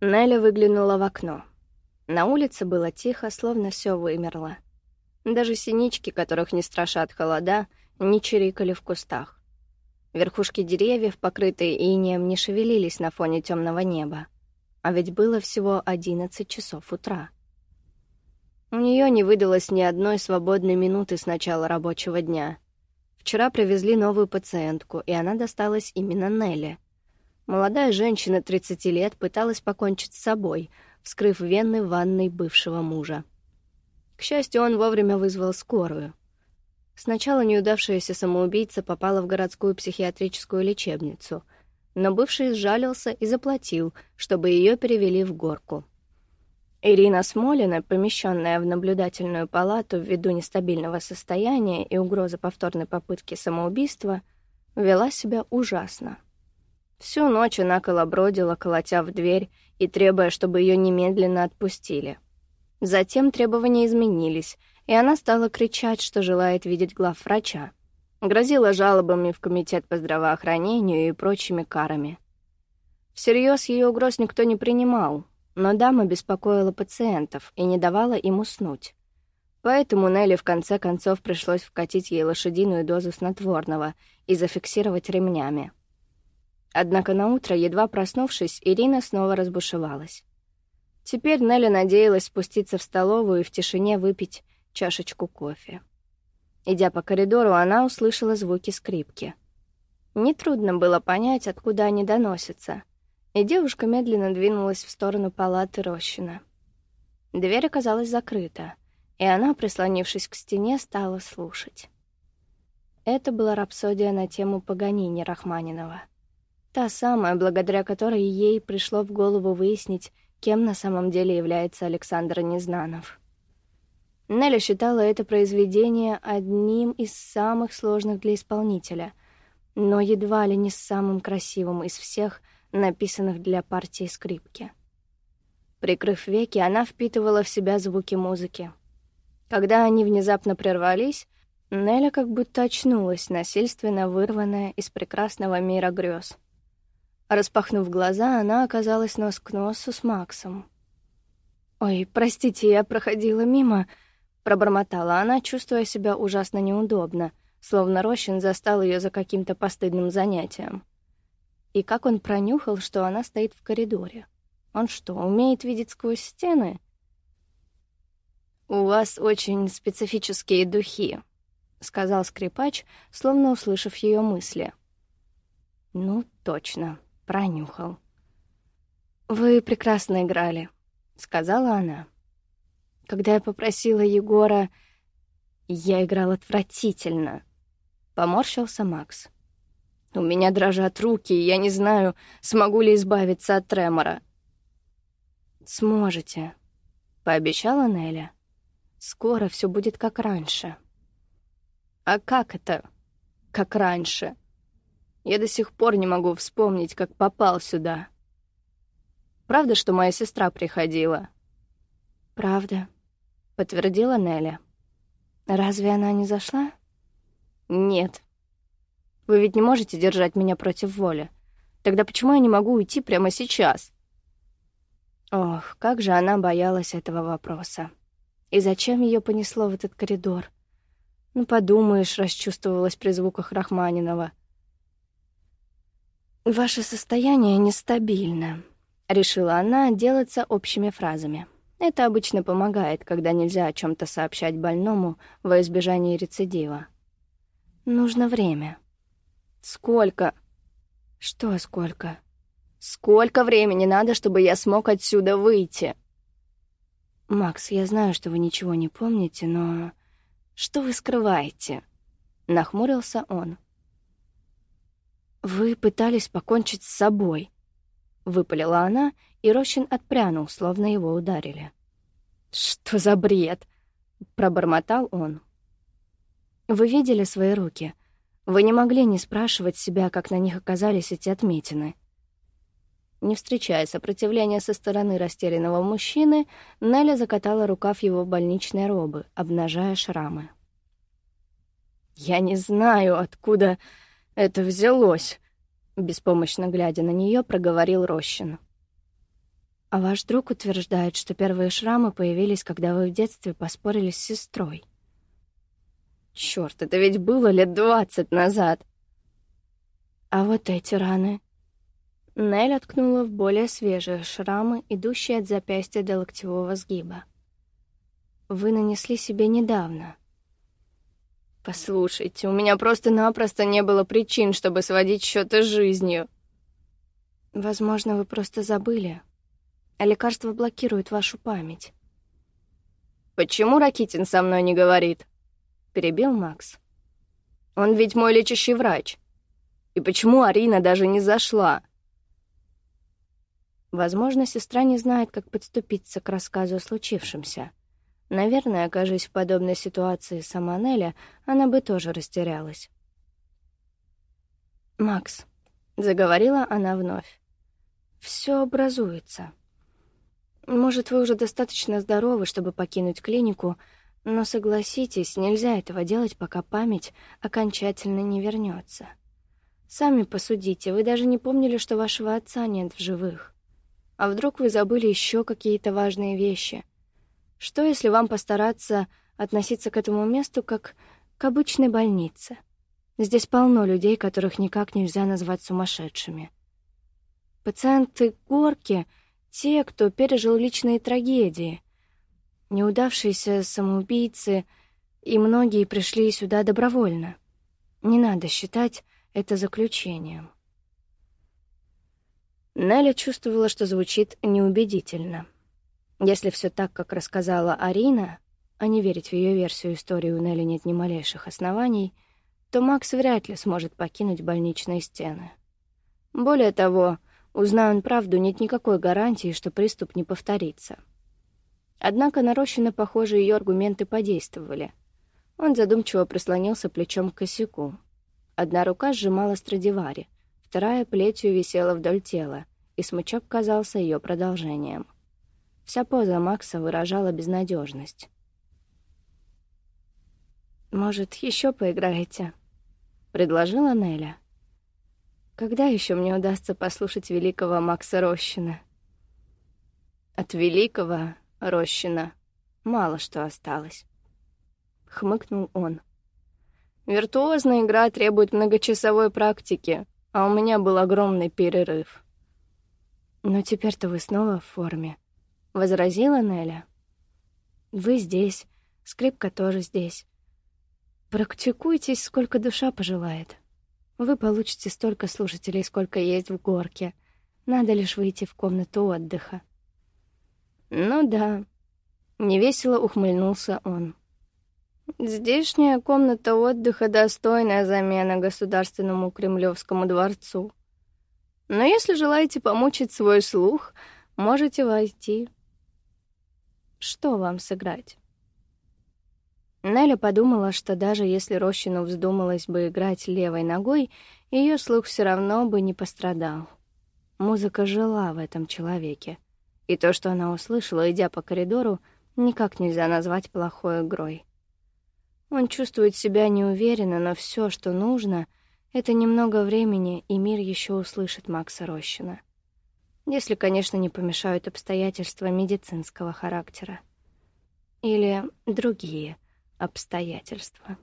Неля выглянула в окно. На улице было тихо, словно все вымерло. Даже синички, которых не страшат холода, не чирикали в кустах. Верхушки деревьев, покрытые инеем, не шевелились на фоне темного неба. А ведь было всего одиннадцать часов утра. У нее не выдалось ни одной свободной минуты с начала рабочего дня. Вчера привезли новую пациентку, и она досталась именно Нелли — Молодая женщина 30 лет пыталась покончить с собой, вскрыв вены ванной бывшего мужа. К счастью, он вовремя вызвал скорую. Сначала неудавшаяся самоубийца попала в городскую психиатрическую лечебницу, но бывший сжалился и заплатил, чтобы ее перевели в горку. Ирина Смолина, помещенная в наблюдательную палату ввиду нестабильного состояния и угрозы повторной попытки самоубийства, вела себя ужасно. Всю ночь она колобродила, колотя в дверь и требуя, чтобы ее немедленно отпустили. Затем требования изменились, и она стала кричать, что желает видеть главврача. Грозила жалобами в комитет по здравоохранению и прочими карами. Всерьез ее угроз никто не принимал, но дама беспокоила пациентов и не давала им уснуть. Поэтому Нелли в конце концов пришлось вкатить ей лошадиную дозу снотворного и зафиксировать ремнями. Однако на утро, едва проснувшись, Ирина снова разбушевалась. Теперь Нелли надеялась спуститься в столовую и в тишине выпить чашечку кофе. Идя по коридору, она услышала звуки скрипки. Нетрудно было понять, откуда они доносятся, и девушка медленно двинулась в сторону палаты Рощина. Дверь оказалась закрыта, и она, прислонившись к стене, стала слушать. Это была рапсодия на тему Паганини Рахманинова — Та самая, благодаря которой ей пришло в голову выяснить, кем на самом деле является Александр Незнанов. Нелли считала это произведение одним из самых сложных для исполнителя, но едва ли не самым красивым из всех, написанных для партии скрипки. Прикрыв веки, она впитывала в себя звуки музыки. Когда они внезапно прервались, Неля как будто очнулась, насильственно вырванная из прекрасного мира грез. Распахнув глаза, она оказалась нос к носу с Максом. «Ой, простите, я проходила мимо», — пробормотала она, чувствуя себя ужасно неудобно, словно Рощин застал ее за каким-то постыдным занятием. И как он пронюхал, что она стоит в коридоре? Он что, умеет видеть сквозь стены? «У вас очень специфические духи», — сказал скрипач, словно услышав ее мысли. «Ну, точно», Пронюхал. «Вы прекрасно играли», — сказала она. Когда я попросила Егора... Я играл отвратительно. Поморщился Макс. У меня дрожат руки, и я не знаю, смогу ли избавиться от тремора. «Сможете», — пообещала Неля. «Скоро все будет как раньше». «А как это, как раньше?» Я до сих пор не могу вспомнить, как попал сюда. Правда, что моя сестра приходила? Правда, подтвердила Неля. Разве она не зашла? Нет. Вы ведь не можете держать меня против воли. Тогда почему я не могу уйти прямо сейчас? Ох, как же она боялась этого вопроса. И зачем ее понесло в этот коридор? Ну, подумаешь, расчувствовалась при звуках Рахманинова. «Ваше состояние нестабильно», — решила она делаться общими фразами. Это обычно помогает, когда нельзя о чем то сообщать больному во избежание рецидива. «Нужно время». «Сколько?» «Что сколько?» «Сколько времени надо, чтобы я смог отсюда выйти?» «Макс, я знаю, что вы ничего не помните, но...» «Что вы скрываете?» — нахмурился он. «Вы пытались покончить с собой», — выпалила она, и Рощин отпрянул, словно его ударили. «Что за бред?» — пробормотал он. «Вы видели свои руки? Вы не могли не спрашивать себя, как на них оказались эти отметины». Не встречая сопротивления со стороны растерянного мужчины, Неля закатала рукав его больничной робы, обнажая шрамы. «Я не знаю, откуда...» это взялось?» Беспомощно глядя на нее, проговорил Рощин. А ваш друг утверждает, что первые шрамы появились, когда вы в детстве поспорили с сестрой. Чёрт, это ведь было лет двадцать назад. А вот эти раны. Нель откнула в более свежие шрамы, идущие от запястья до локтевого сгиба. Вы нанесли себе недавно. Послушайте, у меня просто-напросто не было причин, чтобы сводить счеты с жизнью. Возможно, вы просто забыли. А лекарство блокирует вашу память. Почему Ракитин со мной не говорит? перебил Макс. Он ведь мой лечащий врач. И почему Арина даже не зашла? Возможно, сестра не знает, как подступиться к рассказу о случившемся. Наверное, окажись в подобной ситуации сама Неля, она бы тоже растерялась. «Макс», — заговорила она вновь, — «всё образуется. Может, вы уже достаточно здоровы, чтобы покинуть клинику, но согласитесь, нельзя этого делать, пока память окончательно не вернется. Сами посудите, вы даже не помнили, что вашего отца нет в живых. А вдруг вы забыли еще какие-то важные вещи? Что, если вам постараться относиться к этому месту как к обычной больнице? Здесь полно людей, которых никак нельзя назвать сумасшедшими. Пациенты горки — те, кто пережил личные трагедии — неудавшиеся самоубийцы, и многие пришли сюда добровольно. Не надо считать это заключением. Неля чувствовала, что звучит неубедительно. Если все так, как рассказала Арина, а не верить в ее версию истории у Нелли нет ни малейших оснований, то Макс вряд ли сможет покинуть больничные стены. Более того, узная он правду, нет никакой гарантии, что приступ не повторится. Однако на Рощина, похоже, ее аргументы подействовали. Он задумчиво прислонился плечом к косяку. Одна рука сжимала Страдивари, вторая плетью висела вдоль тела, и смычок казался ее продолжением. Вся поза Макса выражала безнадежность. «Может, еще поиграете?» — предложила Неля. «Когда еще мне удастся послушать великого Макса Рощина?» «От великого Рощина. Мало что осталось. Хмыкнул он. Виртуозная игра требует многочасовой практики, а у меня был огромный перерыв. «Но теперь-то вы снова в форме», — возразила Неля. «Вы здесь, скрипка тоже здесь. Практикуйтесь, сколько душа пожелает. Вы получите столько слушателей, сколько есть в горке. Надо лишь выйти в комнату отдыха. «Ну да», — невесело ухмыльнулся он. «Здешняя комната отдыха — достойная замена государственному Кремлевскому дворцу. Но если желаете помучить свой слух, можете войти». «Что вам сыграть?» Неля подумала, что даже если Рощину вздумалось бы играть левой ногой, ее слух все равно бы не пострадал. Музыка жила в этом человеке. И то, что она услышала, идя по коридору, никак нельзя назвать плохой игрой. Он чувствует себя неуверенно, но все, что нужно, это немного времени, и мир еще услышит Макса Рощина. Если, конечно, не помешают обстоятельства медицинского характера. Или другие обстоятельства.